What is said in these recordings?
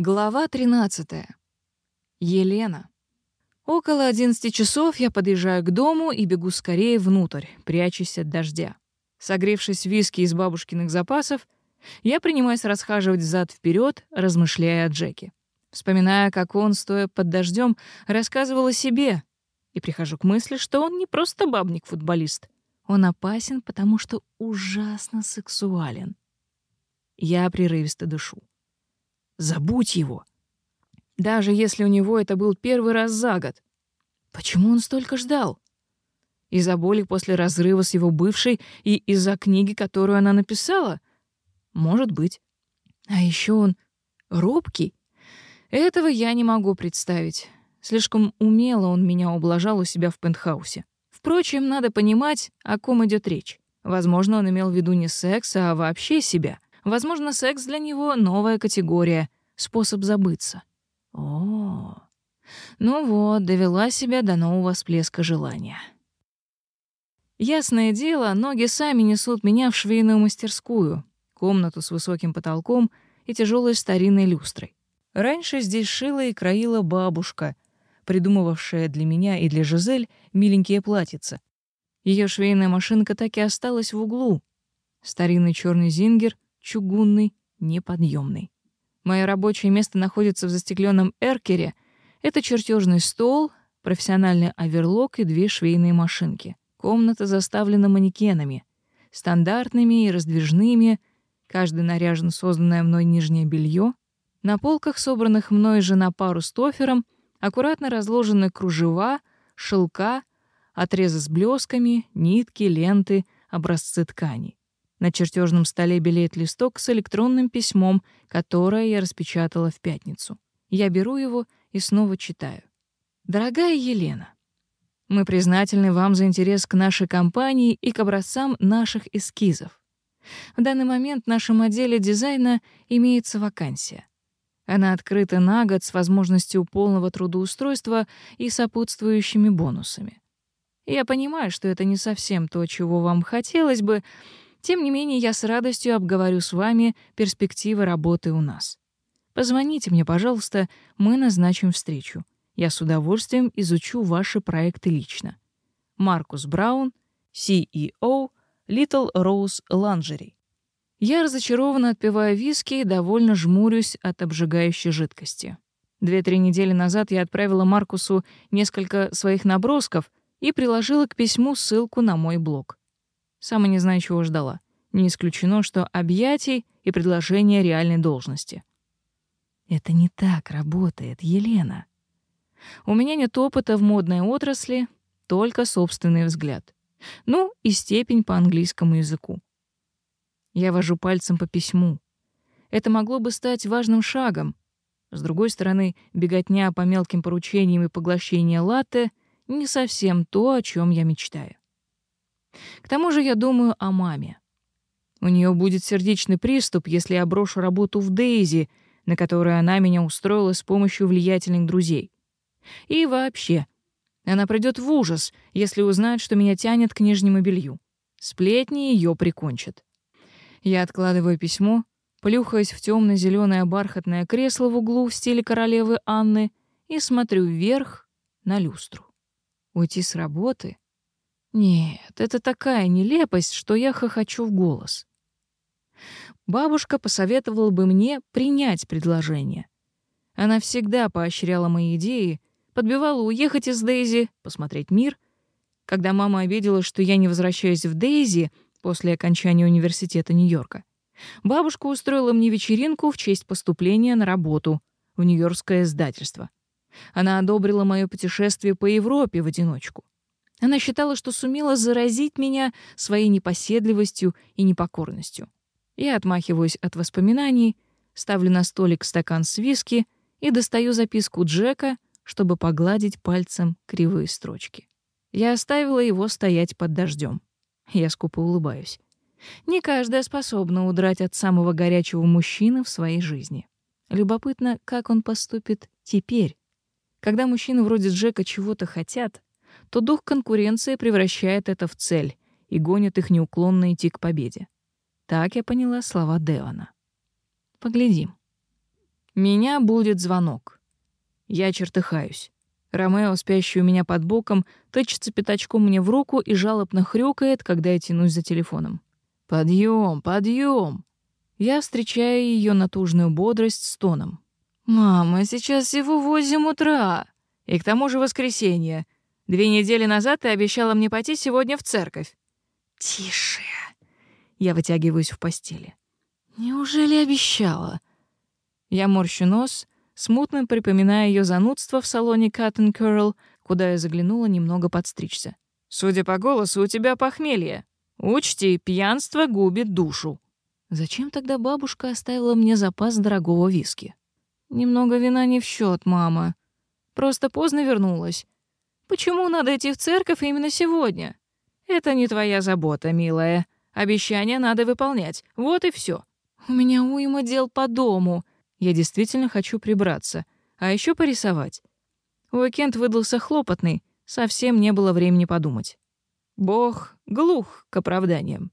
Глава 13. Елена. Около 11 часов я подъезжаю к дому и бегу скорее внутрь, прячась от дождя. Согревшись виски из бабушкиных запасов, я принимаюсь расхаживать взад вперед, размышляя о Джеке. Вспоминая, как он, стоя под дождем, рассказывал о себе, и прихожу к мысли, что он не просто бабник-футболист. Он опасен, потому что ужасно сексуален. Я прерывисто дышу. Забудь его. Даже если у него это был первый раз за год. Почему он столько ждал? Из-за боли после разрыва с его бывшей и из-за книги, которую она написала? Может быть. А еще он робкий. Этого я не могу представить. Слишком умело он меня ублажал у себя в пентхаусе. Впрочем, надо понимать, о ком идет речь. Возможно, он имел в виду не секс, а вообще себя. Возможно, секс для него — новая категория способ забыться. О, ну вот, довела себя до нового всплеска желания. Ясное дело, ноги сами несут меня в швейную мастерскую, комнату с высоким потолком и тяжелой старинной люстрой. Раньше здесь шила и краила бабушка, придумывавшая для меня и для Жизель миленькие платьица. Ее швейная машинка так и осталась в углу. Старинный черный зингер, чугунный, неподъемный. Мое рабочее место находится в застекленном эркере. Это чертежный стол, профессиональный оверлок и две швейные машинки. Комната заставлена манекенами. Стандартными и раздвижными. Каждый наряжен созданное мной нижнее белье. На полках, собранных мной же на пару с тофером, аккуратно разложены кружева, шелка, отрезы с блесками, нитки, ленты, образцы тканей на чертежном столе белеет листок с электронным письмом, которое я распечатала в пятницу. Я беру его и снова читаю. «Дорогая Елена, мы признательны вам за интерес к нашей компании и к образцам наших эскизов. В данный момент в нашем отделе дизайна имеется вакансия. Она открыта на год с возможностью полного трудоустройства и сопутствующими бонусами. Я понимаю, что это не совсем то, чего вам хотелось бы, тем не менее, я с радостью обговорю с вами перспективы работы у нас. Позвоните мне, пожалуйста, мы назначим встречу. Я с удовольствием изучу ваши проекты лично. Маркус Браун, CEO Little Rose Lingerie. Я разочарованно отпиваю виски и довольно жмурюсь от обжигающей жидкости. Две-три недели назад я отправила Маркусу несколько своих набросков и приложила к письму ссылку на мой блог. Сама не знаю, чего ждала. Не исключено, что объятий и предложение реальной должности. Это не так работает, Елена. У меня нет опыта в модной отрасли, только собственный взгляд. Ну и степень по английскому языку. Я вожу пальцем по письму. Это могло бы стать важным шагом. С другой стороны, беготня по мелким поручениям и поглощение латте — не совсем то, о чем я мечтаю. К тому же я думаю о маме. У нее будет сердечный приступ, если я брошу работу в Дейзи, на которую она меня устроила с помощью влиятельных друзей. И вообще, она придет в ужас, если узнает, что меня тянет к нижнему белью. Сплетни ее прикончат. Я откладываю письмо, плюхаясь в темно-зеленое бархатное кресло в углу в стиле королевы Анны и смотрю вверх на люстру. Уйти с работы — нет, это такая нелепость, что я хохочу в голос. Бабушка посоветовала бы мне принять предложение. Она всегда поощряла мои идеи, подбивала уехать из Дейзи, посмотреть мир. Когда мама обиделась, что я не возвращаюсь в Дейзи после окончания университета Нью-Йорка, бабушка устроила мне вечеринку в честь поступления на работу в Нью-Йоркское издательство. Она одобрила мое путешествие по Европе в одиночку — она считала, что сумела заразить меня своей непоседливостью и непокорностью. Я отмахиваюсь от воспоминаний, ставлю на столик стакан с виски и достаю записку Джека, чтобы погладить пальцем кривые строчки. Я оставила его стоять под дождем. Я скупо улыбаюсь. Не каждая способна удрать от самого горячего мужчины в своей жизни. Любопытно, как он поступит теперь. Когда мужчины вроде Джека чего-то хотят, то дух конкуренции превращает это в цель и гонит их неуклонно идти к победе. Так я поняла слова Девана. Поглядим. «Меня будет звонок». Я чертыхаюсь. Ромео, спящий у меня под боком, тычется пятачком мне в руку и жалобно хрюкает, когда я тянусь за телефоном. «Подъем, подъем!» Я встречаю ее натужную бодрость с тоном. «Мама, сейчас всего восемь утра! И к тому же воскресенье. Две недели назад ты обещала мне пойти сегодня в церковь. Тише. Я вытягиваюсь в постели. Неужели обещала? Я морщу нос, смутно припоминая ее занудство в салоне Cut and Curl, куда я заглянула немного подстричься. Судя по голосу, у тебя похмелье. Учти, пьянство губит душу. Зачем тогда бабушка оставила мне запас дорогого виски? Немного вина не в счет, мама. Просто поздно вернулась. Почему надо идти в церковь именно сегодня? Это не твоя забота, милая. Обещания надо выполнять. Вот и все. У меня уйма дел по дому. Я действительно хочу прибраться. А еще порисовать. Уикенд выдался хлопотный. Совсем не было времени подумать. Бог глух к оправданиям.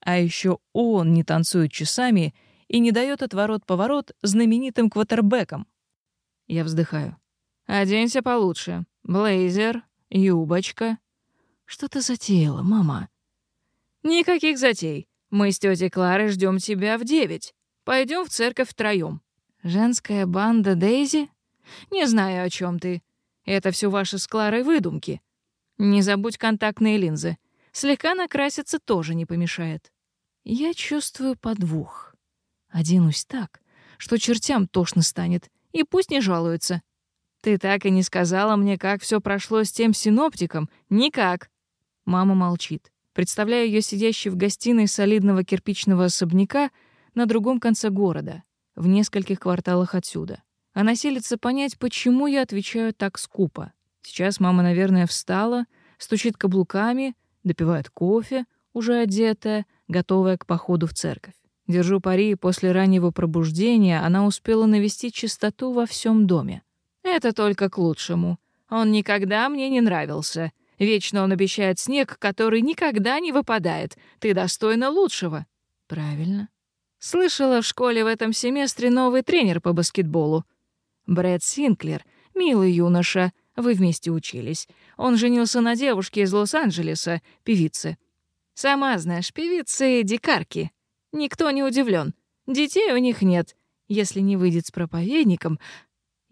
А еще он не танцует часами и не дает отворот-поворот знаменитым квотербекам. Я вздыхаю. «Оденься получше. Блейзер, юбочка. Что ты затеяла, мама? Никаких затей. Мы с тетей Клары ждем тебя в девять. Пойдем в церковь втроем. Женская банда Дейзи? Не знаю, о чем ты. Это все ваши с Кларой выдумки. Не забудь контактные линзы. Слегка накраситься тоже не помешает. Я чувствую подвох. Оденусь так, что чертям тошно станет, и пусть не жалуются. Ты так и не сказала мне, как все прошло с тем синоптиком. Никак. Мама молчит. Представляю ее сидящей в гостиной солидного кирпичного особняка на другом конце города, в нескольких кварталах отсюда. Она селится понять, почему я отвечаю так скупо. Сейчас мама, наверное, встала, стучит каблуками, допивает кофе, уже одетая, готовая к походу в церковь. Держу пари, после раннего пробуждения она успела навести чистоту во всем доме. Это только к лучшему. Он никогда мне не нравился. Вечно он обещает снег, который никогда не выпадает. Ты достойна лучшего. Правильно. Слышала в школе в этом семестре новый тренер по баскетболу. Брэд Синклер, милый юноша, вы вместе учились. Он женился на девушке из Лос-Анджелеса, певице. Сама знаешь, певицы — дикарки. Никто не удивлен. Детей у них нет. Если не выйдет с проповедником,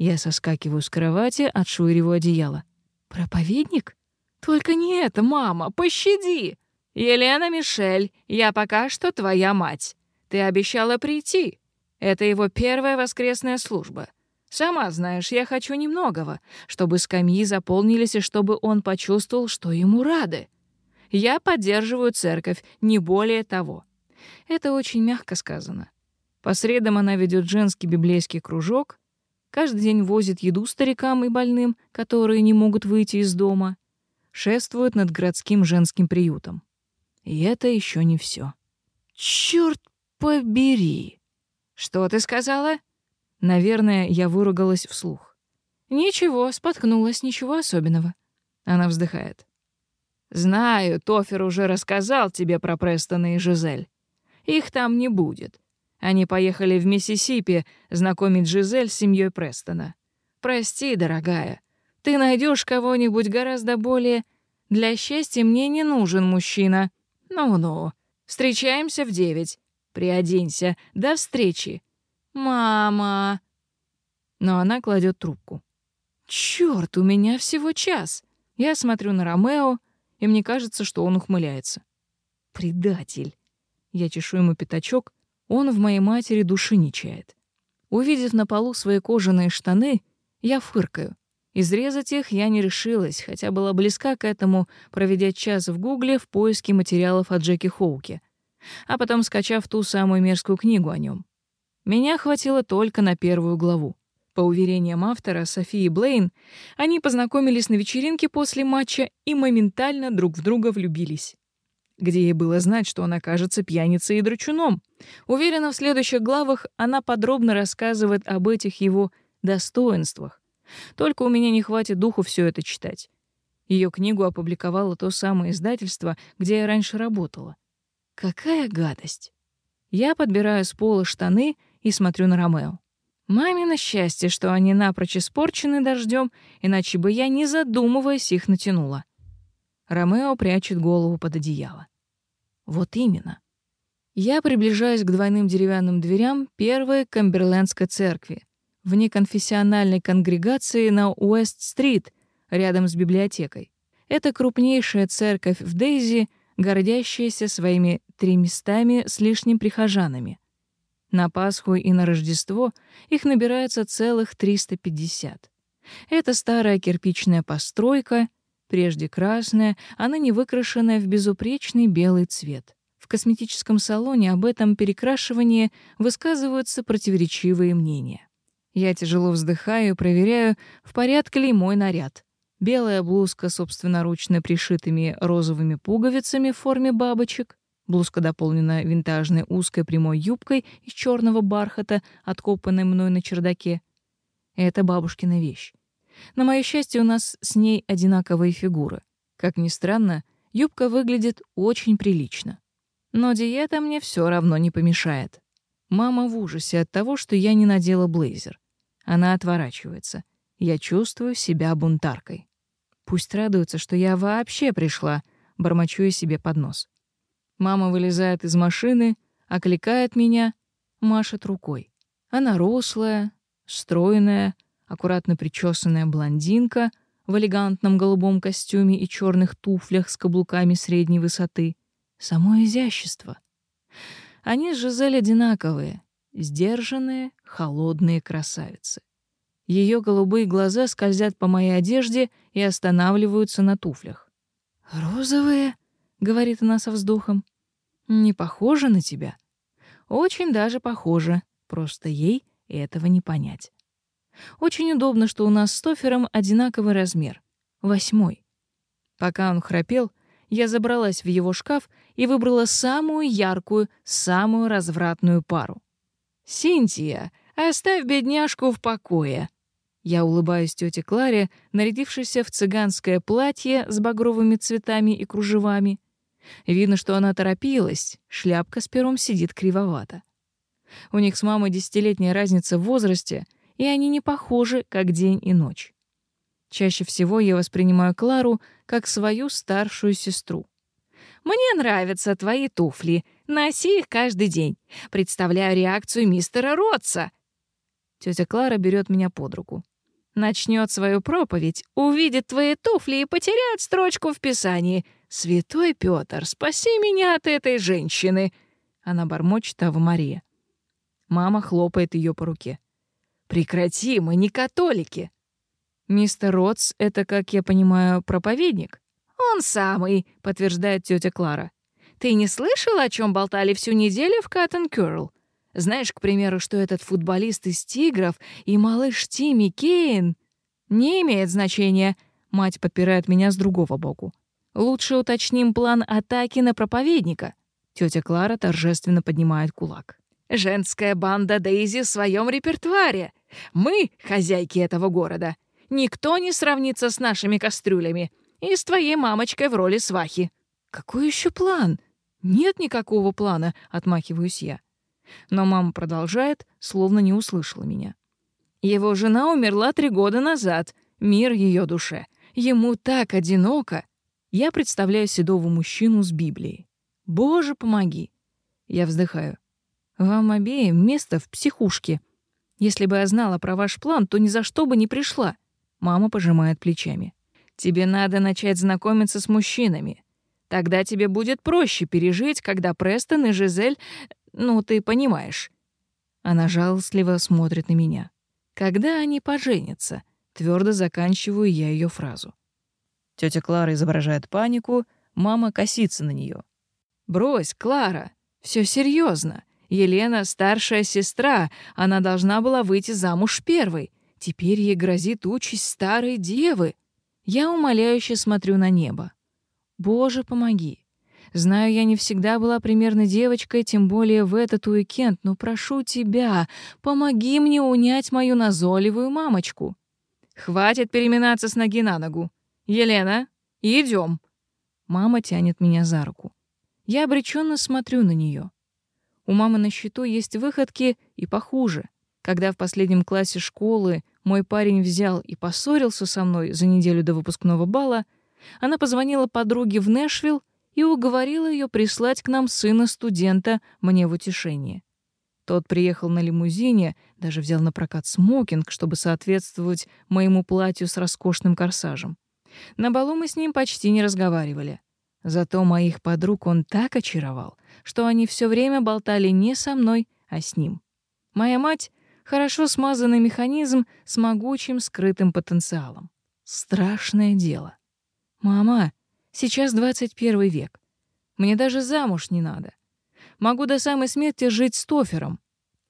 я соскакиваю с кровати, отшвыриваю одеяло. «Проповедник? Только не это, мама, пощади!» «Елена Мишель, я пока что твоя мать. Ты обещала прийти. Это его первая воскресная служба. Сама знаешь, я хочу немногого, чтобы скамьи заполнились и чтобы он почувствовал, что ему рады. Я поддерживаю церковь, не более того». Это очень мягко сказано. По средам она ведет женский библейский кружок, каждый день возит еду старикам и больным, которые не могут выйти из дома, шествует над городским женским приютом. И это еще не все. Черт побери! Что ты сказала? Наверное, я выругалась вслух. Ничего, споткнулась, ничего особенного. Она вздыхает. Знаю, Тофер уже рассказал тебе про Престона и Жизель. Их там не будет. Они поехали в Миссисипи знакомить Жизель с семьей Престона. «Прости, дорогая, ты найдешь кого-нибудь гораздо более... Для счастья мне не нужен мужчина. Ну-ну. Встречаемся в девять. Приоденься. До встречи. Мама!» Но она кладет трубку. Черт, у меня всего час!» Я смотрю на Ромео, и мне кажется, что он ухмыляется. «Предатель!» Я чешу ему пятачок — он в моей матери души не чает. Увидев на полу свои кожаные штаны, я фыркаю. Изрезать их я не решилась, хотя была близка к этому, проведя час в Гугле в поиске материалов о Джеки Хоуке, а потом скачав ту самую мерзкую книгу о нем. Меня хватило только на первую главу. По уверениям автора Софии Блейн, они познакомились на вечеринке после матча и моментально друг в друга влюбились где ей было знать, что он окажется пьяницей и драчуном. Уверена, в следующих главах она подробно рассказывает об этих его достоинствах. Только у меня не хватит духу все это читать. Ее книгу опубликовало то самое издательство, где я раньше работала. Какая гадость! Я подбираю с пола штаны и смотрю на Ромео. Мамино счастье, что они напрочь испорчены дождем, иначе бы я, не задумываясь, их натянула. Ромео прячет голову под одеяло. Вот именно. Я приближаюсь к двойным деревянным дверям первой Камберлендской церкви, вне конфессиональной конгрегации на Уэст-стрит, рядом с библиотекой. Это крупнейшая церковь в Дейзи, гордящаяся своими тремястами с лишним прихожанами. На Пасху и на Рождество их набирается целых 350. Это старая кирпичная постройка — прежде красная, она не выкрашенная в безупречный белый цвет. В косметическом салоне об этом перекрашивании высказываются противоречивые мнения. Я тяжело вздыхаю и проверяю, в порядке ли мой наряд. Белая блузка собственноручно пришитыми розовыми пуговицами в форме бабочек, Блузка дополнена винтажной узкой прямой юбкой из черного бархата, откопанной мной на чердаке. Это бабушкина вещь. На мое счастье, у нас с ней одинаковые фигуры. Как ни странно, юбка выглядит очень прилично. Но диета мне все равно не помешает. Мама в ужасе от того, что я не надела блейзер. Она отворачивается. Я чувствую себя бунтаркой. Пусть радуется, что я вообще пришла, бормочу я себе под нос. Мама вылезает из машины, окликает меня, машет рукой. Она рослая, стройная, аккуратно причесанная блондинка в элегантном голубом костюме и черных туфлях с каблуками средней высоты. Само изящество. Они с Жизель одинаковые, сдержанные, холодные красавицы. Ее голубые глаза скользят по моей одежде и останавливаются на туфлях. «Розовые?» — говорит она со вздохом. «Не похоже на тебя?» «Очень даже похоже, просто ей этого не понять». Очень удобно, что у нас с Тофером одинаковый размер — восьмой. Пока он храпел, я забралась в его шкаф и выбрала самую яркую, самую развратную пару. «Синтия, оставь бедняжку в покое!» Я улыбаюсь тете Кларе, нарядившейся в цыганское платье с багровыми цветами и кружевами. Видно, что она торопилась, шляпка с пером сидит кривовато. У них с мамой десятилетняя разница в возрасте — и они не похожи, как день и ночь. Чаще всего я воспринимаю Клару как свою старшую сестру. «Мне нравятся твои туфли. Носи их каждый день. Представляю реакцию мистера Ротца. Тетя Клара берет меня под руку. Начнет свою проповедь, увидит твои туфли и потеряет строчку в Писании. «Святой Петр, спаси меня от этой женщины!» Она бормочет Ава Мария. Мама хлопает ее по руке. Прекрати, мы не католики. Мистер Ротс — это, как я понимаю, проповедник. Он самый, подтверждает тетя Клара. Ты не слышал, о чем болтали всю неделю в Каттен Кёрл? Знаешь, к примеру, что этот футболист из «Тигров» и малыш Тимми Кейн? Не имеет значения. Мать подпирает меня с другого боку. Лучше уточним план атаки на проповедника. Тетя Клара торжественно поднимает кулак. Женская банда Дейзи в своем репертуаре. Мы — хозяйки этого города. Никто не сравнится с нашими кастрюлями и с твоей мамочкой в роли свахи». «Какой еще план?» «Нет никакого плана», — отмахиваюсь я. Но мама продолжает, словно не услышала меня. Его жена умерла три года назад. Мир ее душе. Ему так одиноко. Я представляю седого мужчину с Библией. «Боже, помоги!» Я вздыхаю. Вам обеим место в психушке. Если бы я знала про ваш план, то ни за что бы не пришла. Мама пожимает плечами. Тебе надо начать знакомиться с мужчинами. Тогда тебе будет проще пережить, когда Престон и Жизель... Ну, ты понимаешь. Она жалостливо смотрит на меня. Когда они поженятся? Твердо заканчиваю я ее фразу. Тетя Клара изображает панику, мама косится на нее. Брось, Клара, все серьезно. Елена — старшая сестра, она должна была выйти замуж первой. Теперь ей грозит участь старой девы. Я умоляюще смотрю на небо. Боже, помоги. Знаю, я не всегда была примерной девочкой, тем более в этот уикенд, но прошу тебя, помоги мне унять мою назойливую мамочку. Хватит переминаться с ноги на ногу. Елена, идем. Мама тянет меня за руку. Я обреченно смотрю на нее. У мамы на счету есть выходки и похуже. Когда в последнем классе школы мой парень взял и поссорился со мной за неделю до выпускного бала, она позвонила подруге в Нэшвилл и уговорила ее прислать к нам сына студента мне в утешение. Тот приехал на лимузине, даже взял на прокат смокинг, чтобы соответствовать моему платью с роскошным корсажем. На балу мы с ним почти не разговаривали. Зато моих подруг он так очаровал, что они все время болтали не со мной, а с ним. Моя мать — хорошо смазанный механизм с могучим скрытым потенциалом. Страшное дело. «Мама, сейчас 21 век. Мне даже замуж не надо. Могу до самой смерти жить с Тофером».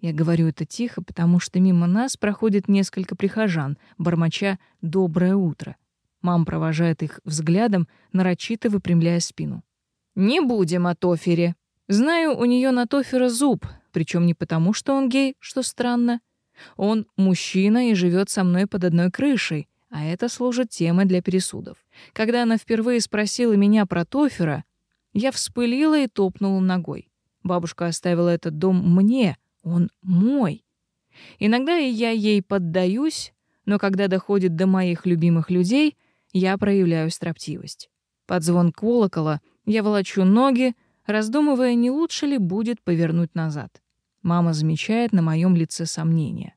Я говорю это тихо, потому что мимо нас проходит несколько прихожан, бормоча «доброе утро». Мам провожает их взглядом, нарочито выпрямляя спину. «Не будем о Тофере. Знаю, у нее на Тофера зуб, причем не потому, что он гей, что странно. Он мужчина и живет со мной под одной крышей, а это служит темой для пересудов. Когда она впервые спросила меня про Тофера, я вспылила и топнула ногой. Бабушка оставила этот дом мне, он мой. Иногда и я ей поддаюсь, но когда доходит до моих любимых людей — я проявляю строптивость. Под звон колокола я волочу ноги, раздумывая, не лучше ли будет повернуть назад. Мама замечает на моем лице сомнение.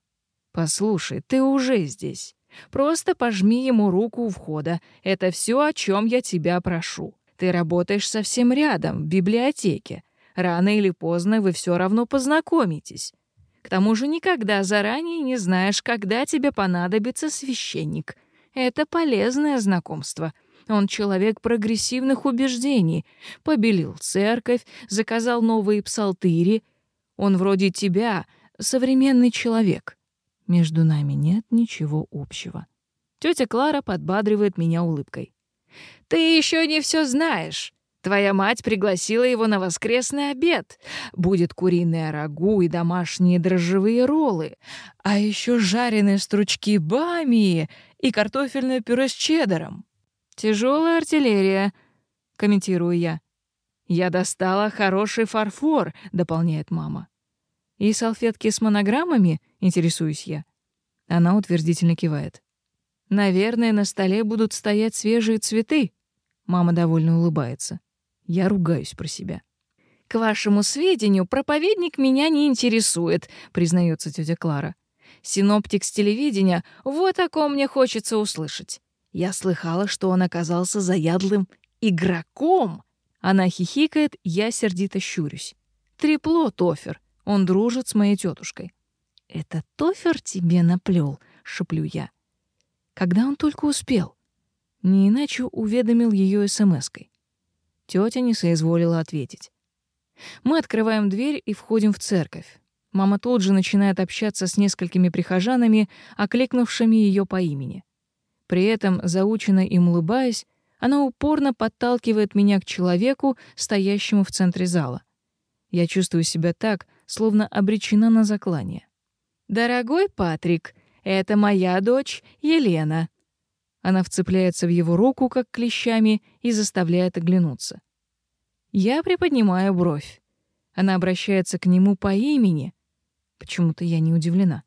«Послушай, ты уже здесь. Просто пожми ему руку у входа. Это все, о чем я тебя прошу. Ты работаешь совсем рядом, в библиотеке. Рано или поздно вы все равно познакомитесь. К тому же никогда заранее не знаешь, когда тебе понадобится священник. Это полезное знакомство. Он человек прогрессивных убеждений. Побелил церковь, заказал новые псалтыри. Он вроде тебя, современный человек. Между нами нет ничего общего. Тетя Клара подбадривает меня улыбкой. «Ты еще не все знаешь. Твоя мать пригласила его на воскресный обед. Будет куриное рагу и домашние дрожжевые роллы. А еще жареные стручки бамии и картофельное пюре с чеддером. Тяжелая артиллерия, комментирую я. Я достала хороший фарфор, дополняет мама. И салфетки с монограммами, интересуюсь я. Она утвердительно кивает. Наверное, на столе будут стоять свежие цветы. Мама довольно улыбается. Я ругаюсь про себя. К вашему сведению, проповедник меня не интересует, признается тетя Клара синоптик с телевидения, вот о ком мне хочется услышать. Я слыхала, что он оказался заядлым игроком. Она хихикает, я сердито щурюсь. Трепло Тофер. Он дружит с моей тетушкой. «Это Тофер тебе наплел», — шеплю я. Когда он только успел? Не иначе уведомил ее смс-кой. Тетя не соизволила ответить. Мы открываем дверь и входим в церковь. Мама тут же начинает общаться с несколькими прихожанами, окликнувшими ее по имени. При этом, заученно и улыбаясь, она упорно подталкивает меня к человеку, стоящему в центре зала. Я чувствую себя так, словно обречена на заклание. «Дорогой Патрик, это моя дочь Елена». Она вцепляется в его руку, как клещами, и заставляет оглянуться. Я приподнимаю бровь. Она обращается к нему по имени, Почему-то я не удивлена.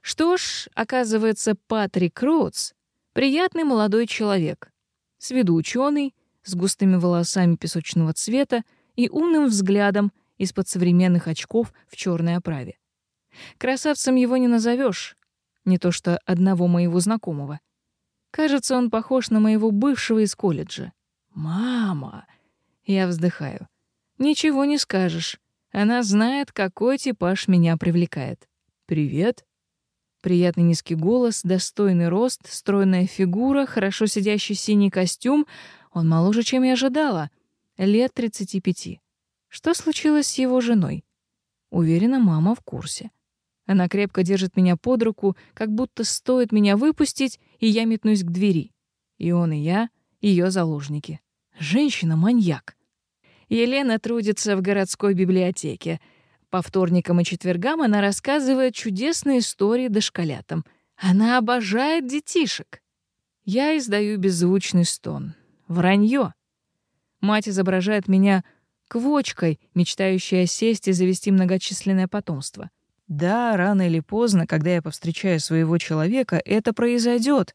Что ж, оказывается, Патрик Роудс — приятный молодой человек. С виду ученый, с густыми волосами песочного цвета и умным взглядом из-под современных очков в черной оправе. Красавцем его не назовешь, не то что одного моего знакомого. Кажется, он похож на моего бывшего из колледжа. «Мама!» — я вздыхаю. «Ничего не скажешь. Она знает, какой типаж меня привлекает. «Привет». Приятный низкий голос, достойный рост, стройная фигура, хорошо сидящий синий костюм. Он моложе, чем я ожидала. Лет 35. Что случилось с его женой? Уверена, мама в курсе. Она крепко держит меня под руку, как будто стоит меня выпустить, и я метнусь к двери. И он, и я — ее заложники. Женщина-маньяк. Елена трудится в городской библиотеке. По вторникам и четвергам она рассказывает чудесные истории дошколятам. Она обожает детишек. Я издаю беззвучный стон. Вранье. Мать изображает меня квочкой, мечтающая сесть и завести многочисленное потомство. Да, рано или поздно, когда я повстречаю своего человека, это произойдет.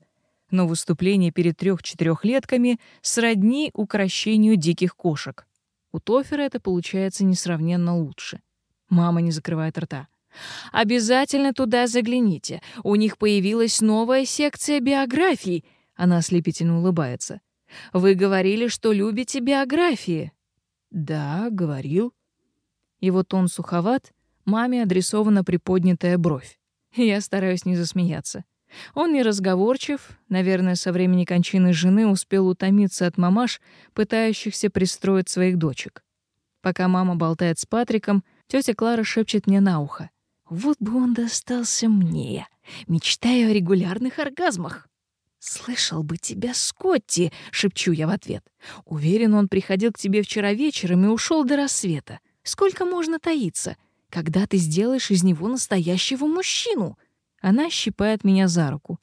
Но выступление перед трех-четырехлетками сродни укращению диких кошек. У Тофера это получается несравненно лучше. Мама не закрывает рта. «Обязательно туда загляните. У них появилась новая секция биографий». Она ослепительно улыбается. «Вы говорили, что любите биографии». «Да, говорил». Его тон суховат, маме адресована приподнятая бровь. Я стараюсь не засмеяться. Он неразговорчив, наверное, со времени кончины жены успел утомиться от мамаш, пытающихся пристроить своих дочек. Пока мама болтает с Патриком, тетя Клара шепчет мне на ухо. «Вот бы он достался мне! Мечтаю о регулярных оргазмах!» «Слышал бы тебя, Скотти!» — шепчу я в ответ. «Уверен, он приходил к тебе вчера вечером и ушел до рассвета. Сколько можно таиться? Когда ты сделаешь из него настоящего мужчину?» Она щипает меня за руку.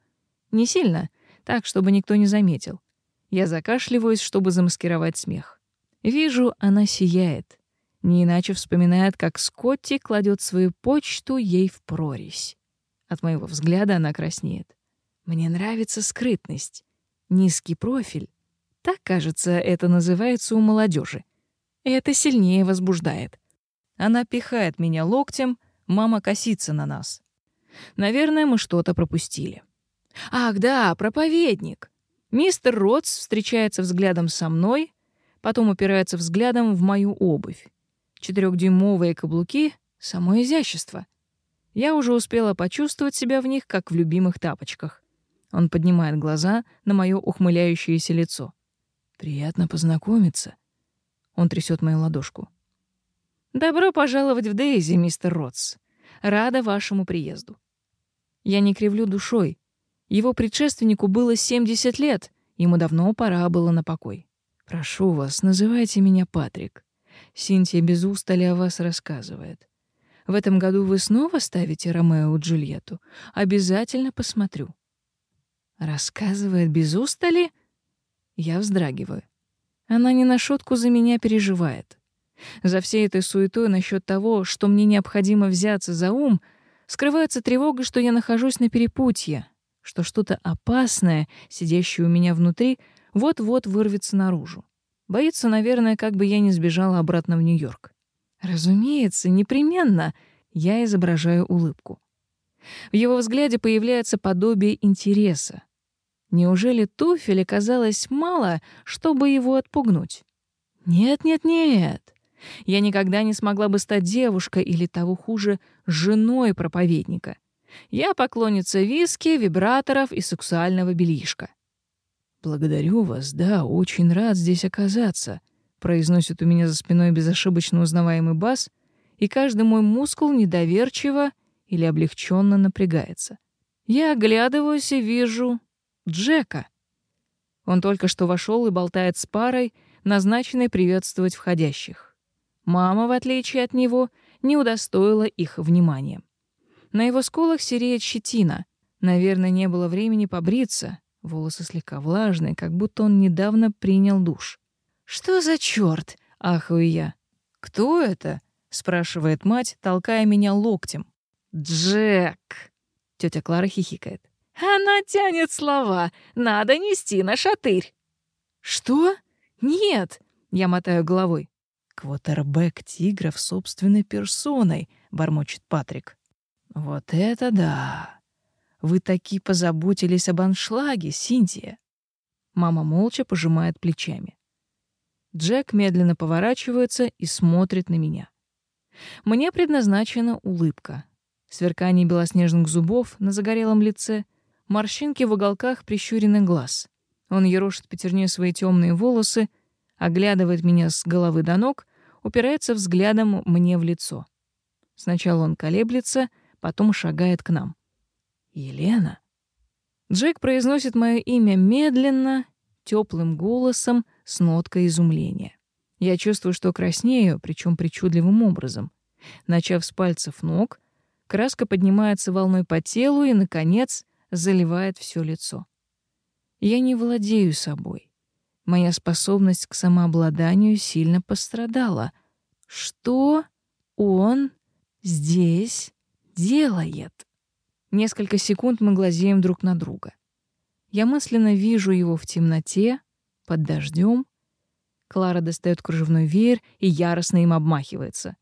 Не сильно, так, чтобы никто не заметил. Я закашливаюсь, чтобы замаскировать смех. Вижу, она сияет. Не иначе вспоминает, как Скотти кладет свою почту ей в прорезь. От моего взгляда она краснеет. Мне нравится скрытность. Низкий профиль. Так, кажется, это называется у молодежи. Это сильнее возбуждает. Она пихает меня локтем, мама косится на нас. Наверное, мы что-то пропустили. Ах, да, проповедник. Мистер Ротс встречается взглядом со мной, потом упирается взглядом в мою обувь. Четырехдюймовые каблуки — само изящество. Я уже успела почувствовать себя в них, как в любимых тапочках. Он поднимает глаза на мое ухмыляющееся лицо. «Приятно познакомиться». Он трясет мою ладошку. «Добро пожаловать в Дейзи, мистер Ротс рада вашему приезду». Я не кривлю душой. Его предшественнику было 70 лет, ему давно пора было на покой. «Прошу вас, называйте меня Патрик». Синтия без устали о вас рассказывает. В этом году вы снова ставите Ромео и Джульетту? Обязательно посмотрю. Рассказывает без устали? Я вздрагиваю. Она не на шутку за меня переживает. За всей этой суетой насчет того, что мне необходимо взяться за ум, скрывается тревога, что я нахожусь на перепутье, что что-то опасное, сидящее у меня внутри, вот-вот вырвется наружу. Боится, наверное, как бы я не сбежала обратно в Нью-Йорк. Разумеется, непременно. Я изображаю улыбку. В его взгляде появляется подобие интереса. Неужели туфель оказалось мало, чтобы его отпугнуть? Нет-нет-нет. Я никогда не смогла бы стать девушкой или, того хуже, женой проповедника. Я поклонница виски, вибраторов и сексуального бельишка. «Благодарю вас, да, очень рад здесь оказаться», — произносит у меня за спиной безошибочно узнаваемый бас, и каждый мой мускул недоверчиво или облегченно напрягается. Я оглядываюсь и вижу Джека. Он только что вошел и болтает с парой, назначенной приветствовать входящих. Мама, в отличие от него, не удостоила их внимания. На его скулах сереет щетина. Наверное, не было времени побриться. Волосы слегка влажные, как будто он недавно принял душ. «Что за чёрт?» — ахаю я. «Кто это?» — спрашивает мать, толкая меня локтем. «Джек!» — тётя Клара хихикает. «Она тянет слова. Надо нести на шатырь». «Что? Нет!» — я мотаю головой квотербек тигров собственной персоной», — бормочет Патрик. «Вот это да! Вы таки позаботились об аншлаге, Синтия!» Мама молча пожимает плечами. Джек медленно поворачивается и смотрит на меня. Мне предназначена улыбка. Сверкание белоснежных зубов на загорелом лице, морщинки в уголках прищуренный глаз. Он ерошит пятерней свои темные волосы, оглядывает меня с головы до ног упирается взглядом мне в лицо. Сначала он колеблется, потом шагает к нам. «Елена!» Джек произносит мое имя медленно, теплым голосом, с ноткой изумления. Я чувствую, что краснею, причем причудливым образом. Начав с пальцев ног, краска поднимается волной по телу и, наконец, заливает все лицо. Я не владею собой. Моя способность к самообладанию сильно пострадала. Что он здесь делает? Несколько секунд мы глазеем друг на друга. Я мысленно вижу его в темноте, под дождем. Клара достает кружевной веер и яростно им обмахивается.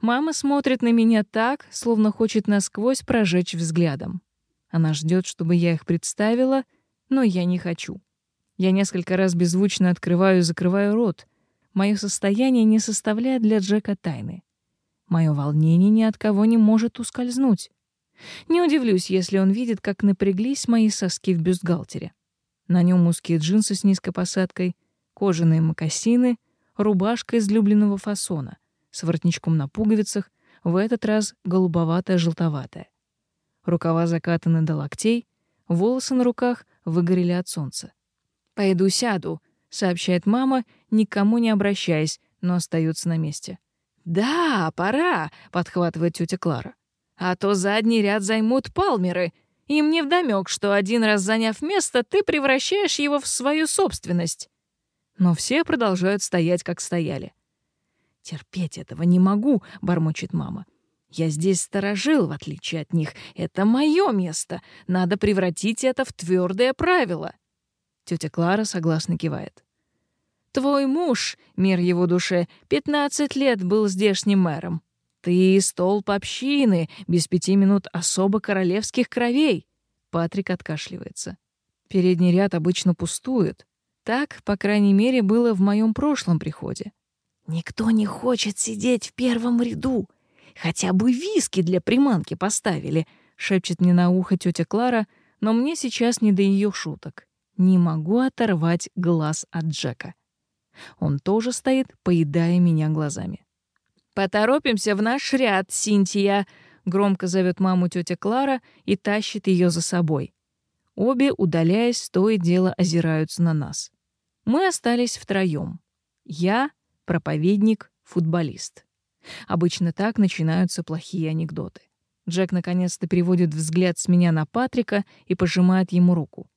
Мама смотрит на меня так, словно хочет насквозь прожечь взглядом. Она ждет, чтобы я их представила, но я не хочу. Я несколько раз беззвучно открываю и закрываю рот. Мое состояние не составляет для Джека тайны. Мое волнение ни от кого не может ускользнуть. Не удивлюсь, если он видит, как напряглись мои соски в бюстгальтере. На нем узкие джинсы с низкой посадкой, кожаные мокасины, рубашка излюбленного фасона, с воротничком на пуговицах, в этот раз голубовато-желтоватая. Рукава закатаны до локтей, волосы на руках выгорели от солнца. «Пойду сяду», — сообщает мама, никому не обращаясь, но остаются на месте. «Да, пора», — подхватывает тетя Клара. «А то задний ряд займут палмеры. Им невдомёк, что один раз заняв место, ты превращаешь его в свою собственность». Но все продолжают стоять, как стояли. «Терпеть этого не могу», — бормочет мама. «Я здесь сторожил, в отличие от них. Это мое место. Надо превратить это в твердое правило». Тетя Клара согласно кивает. «Твой муж, мир его душе, 15 лет был здешним мэром. Ты столб общины, без пяти минут особо королевских кровей!» Патрик откашливается. «Передний ряд обычно пустует. Так, по крайней мере, было в моем прошлом приходе. Никто не хочет сидеть в первом ряду. Хотя бы виски для приманки поставили», — шепчет мне на ухо тетя Клара, но мне сейчас не до ее шуток. «Не могу оторвать глаз от Джека». Он тоже стоит, поедая меня глазами. «Поторопимся в наш ряд, Синтия!» — громко зовет маму тетя Клара и тащит ее за собой. Обе, удаляясь, то и дело озираются на нас. Мы остались втроем. Я, проповедник, футболист. Обычно так начинаются плохие анекдоты. Джек наконец-то переводит взгляд с меня на Патрика и пожимает ему руку.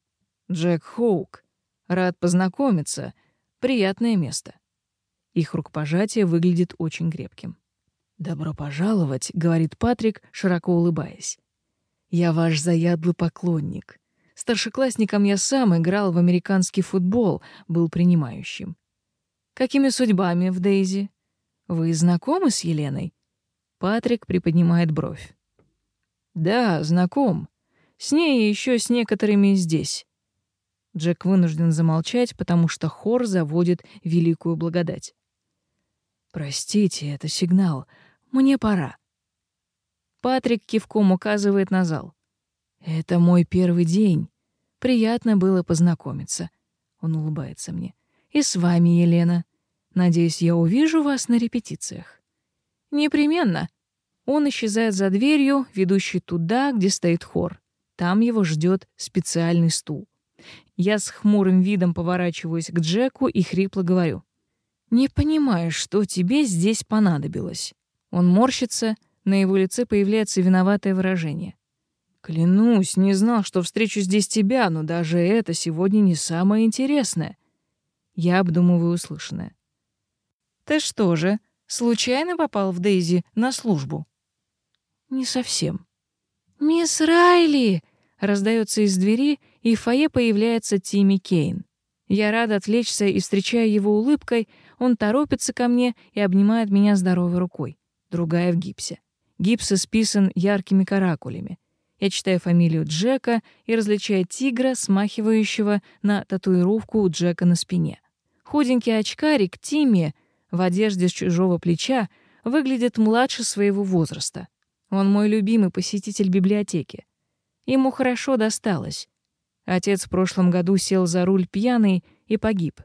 Джек Хоук. Рад познакомиться. Приятное место». Их рукопожатие выглядит очень крепким. «Добро пожаловать», — говорит Патрик, широко улыбаясь. «Я ваш заядлый поклонник. Старшеклассником я сам играл в американский футбол, был принимающим. Какими судьбами в Дейзи? Вы знакомы с Еленой?» Патрик приподнимает бровь. «Да, знаком. С ней и еще с некоторыми здесь. Джек вынужден замолчать, потому что хор заводит великую благодать. «Простите, это сигнал. Мне пора». Патрик кивком указывает на зал. «Это мой первый день. Приятно было познакомиться». Он улыбается мне. «И с вами, Елена. Надеюсь, я увижу вас на репетициях». «Непременно». Он исчезает за дверью, ведущей туда, где стоит хор. Там его ждет специальный стул. Я с хмурым видом поворачиваюсь к Джеку и хрипло говорю. «Не понимаю, что тебе здесь понадобилось». Он морщится, на его лице появляется виноватое выражение. «Клянусь, не знал, что встречу здесь тебя, но даже это сегодня не самое интересное». Я обдумываю услышанное. «Ты что же, случайно попал в Дейзи на службу?» «Не совсем». «Мисс Райли!» — раздается из двери, и в фойе появляется Тими Кейн. Я рада отвлечься и встречая его улыбкой, он торопится ко мне и обнимает меня здоровой рукой, другая в гипсе. Гипс исписан яркими каракулями. Я читаю фамилию Джека и различаю тигра, смахивающего на татуировку у Джека на спине. Худенький очкарик Тимми в одежде с чужого плеча выглядит младше своего возраста. Он мой любимый посетитель библиотеки. Ему хорошо досталось. Отец в прошлом году сел за руль пьяный и погиб.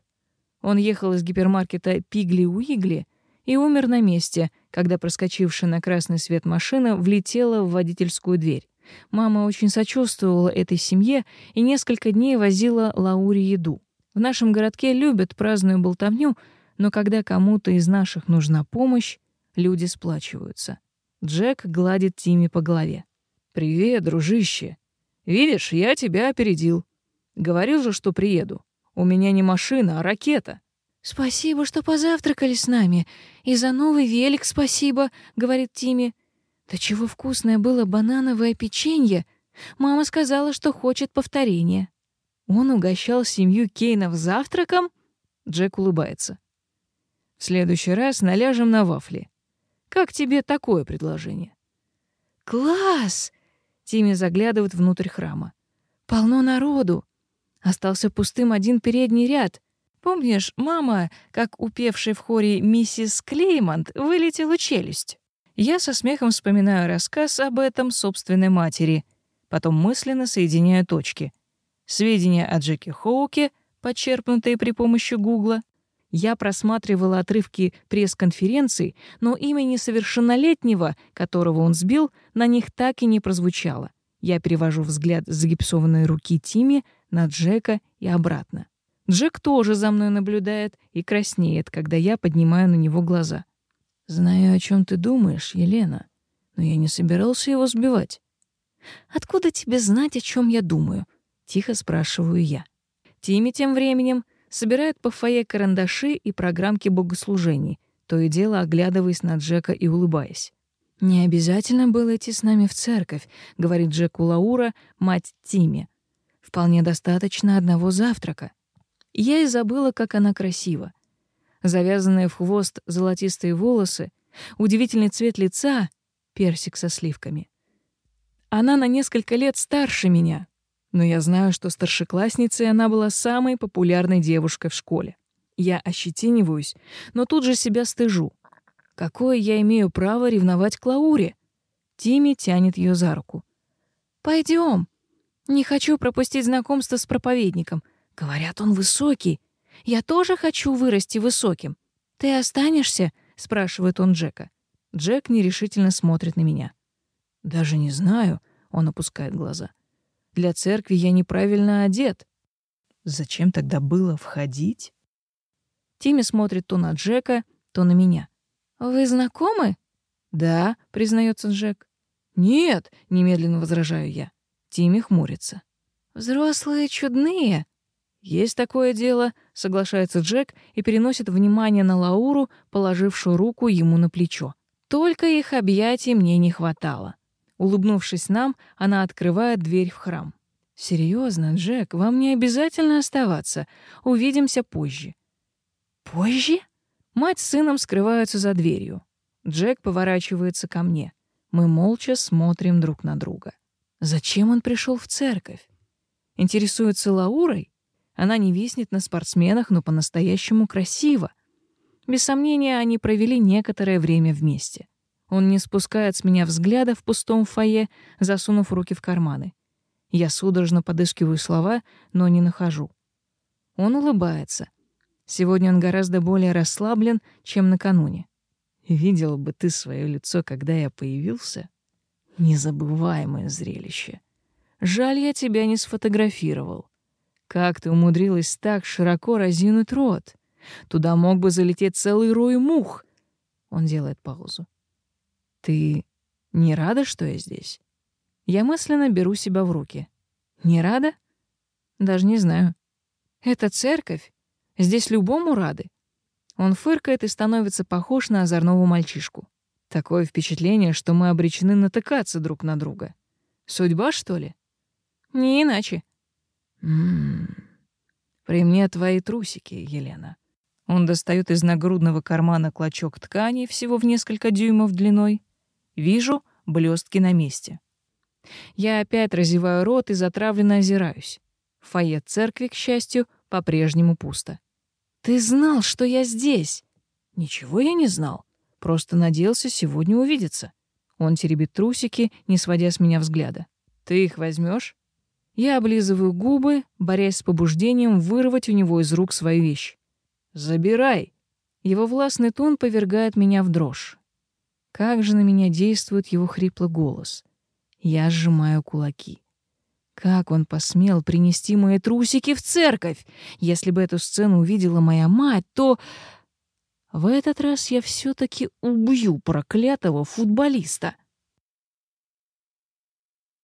Он ехал из гипермаркета «Пигли-Уигли» и умер на месте, когда проскочившая на красный свет машина влетела в водительскую дверь. Мама очень сочувствовала этой семье и несколько дней возила Лауре еду. В нашем городке любят праздную болтовню, но когда кому-то из наших нужна помощь, люди сплачиваются. Джек гладит Тимми по голове. «Привет, дружище. Видишь, я тебя опередил. Говорил же, что приеду. У меня не машина, а ракета. Спасибо, что позавтракали с нами. И за новый велик спасибо, говорит Тими. Да чего вкусное было банановое печенье. Мама сказала, что хочет повторение. Он угощал семью Кейнов завтраком? Джек улыбается. В следующий раз наляжем на вафли. Как тебе такое предложение? Класс! Тимми заглядывает внутрь храма. «Полно народу!» Остался пустым один передний ряд. Помнишь, мама, как упевший в хоре миссис Клеймонт, вылетела челюсть? Я со смехом вспоминаю рассказ об этом собственной матери. Потом мысленно соединяю точки. Сведения о Джеки Хоуке, подчеркнутые при помощи Гугла, я просматривала отрывки пресс-конференций, но имени совершеннолетнего, которого он сбил, на них так и не прозвучало. Я перевожу взгляд с загипсованной руки Тими на Джека и обратно. Джек тоже за мной наблюдает и краснеет, когда я поднимаю на него глаза. «Знаю, о чем ты думаешь, Елена, но я не собирался его сбивать». «Откуда тебе знать, о чем я думаю?» — тихо спрашиваю я. Тими тем временем собирает по фае карандаши и программки богослужений, то и дело оглядываясь на Джека и улыбаясь. «Не обязательно было идти с нами в церковь», — говорит Джеку Лаура, мать Тими. «Вполне достаточно одного завтрака». Я и забыла, как она красива. Завязанные в хвост золотистые волосы, удивительный цвет лица — персик со сливками. Она на несколько лет старше меня, но я знаю, что старшеклассницей она была самой популярной девушкой в школе. Я ощетиниваюсь, но тут же себя стыжу. Какое я имею право ревновать к Лауре? Тимми тянет ее за руку. «Пойдем. Не хочу пропустить знакомство с проповедником. Говорят, он высокий. Я тоже хочу вырасти высоким. Ты останешься?» — спрашивает он Джека. Джек нерешительно смотрит на меня. «Даже не знаю», — он опускает глаза. Для церкви я неправильно одет. Зачем тогда было входить? Тими смотрит то на Джека, то на меня. «Вы знакомы?» «Да», — признается Джек. «Нет», — немедленно возражаю я. Тими хмурится. «Взрослые чудные». «Есть такое дело», — соглашается Джек и переносит внимание на Лауру, положившую руку ему на плечо. «Только их объятий мне не хватало». Улыбнувшись нам, она открывает дверь в храм. «Серьезно, Джек, вам не обязательно оставаться. Увидимся позже». «Позже?» Мать с сыном скрываются за дверью. Джек поворачивается ко мне. Мы молча смотрим друг на друга. Зачем он пришел в церковь? Интересуется Лаурой? Она не виснет на спортсменах, но по-настоящему красиво. Без сомнения, они провели некоторое время вместе. Он не спускает с меня взгляда в пустом фойе, засунув руки в карманы. Я судорожно подыскиваю слова, но не нахожу. Он улыбается. Сегодня он гораздо более расслаблен, чем накануне. Видел бы ты свое лицо, когда я появился? Незабываемое зрелище. Жаль, я тебя не сфотографировал. Как ты умудрилась так широко разинуть рот? Туда мог бы залететь целый рой мух. Он делает паузу. Ты не рада, что я здесь? Я мысленно беру себя в руки. Не рада? Даже не знаю. Это церковь. Здесь любому рады. Он фыркает и становится похож на озорного мальчишку. Такое впечатление, что мы обречены натыкаться друг на друга. Судьба, что ли? Не иначе. М -м -м. При мне твои трусики, Елена. Он достает из нагрудного кармана клочок ткани всего в несколько дюймов длиной Вижу блестки на месте. Я опять разеваю рот и затравленно озираюсь. Фойе церкви, к счастью, по-прежнему пусто. «Ты знал, что я здесь?» «Ничего я не знал. Просто надеялся сегодня увидеться». Он теребит трусики, не сводя с меня взгляда. «Ты их возьмешь? Я облизываю губы, борясь с побуждением вырвать у него из рук свою вещь. «Забирай!» Его властный тон повергает меня в дрожь. Как же на меня действует его хриплый голос. Я сжимаю кулаки. Как он посмел принести мои трусики в церковь? Если бы эту сцену увидела моя мать, то... В этот раз я все-таки убью проклятого футболиста.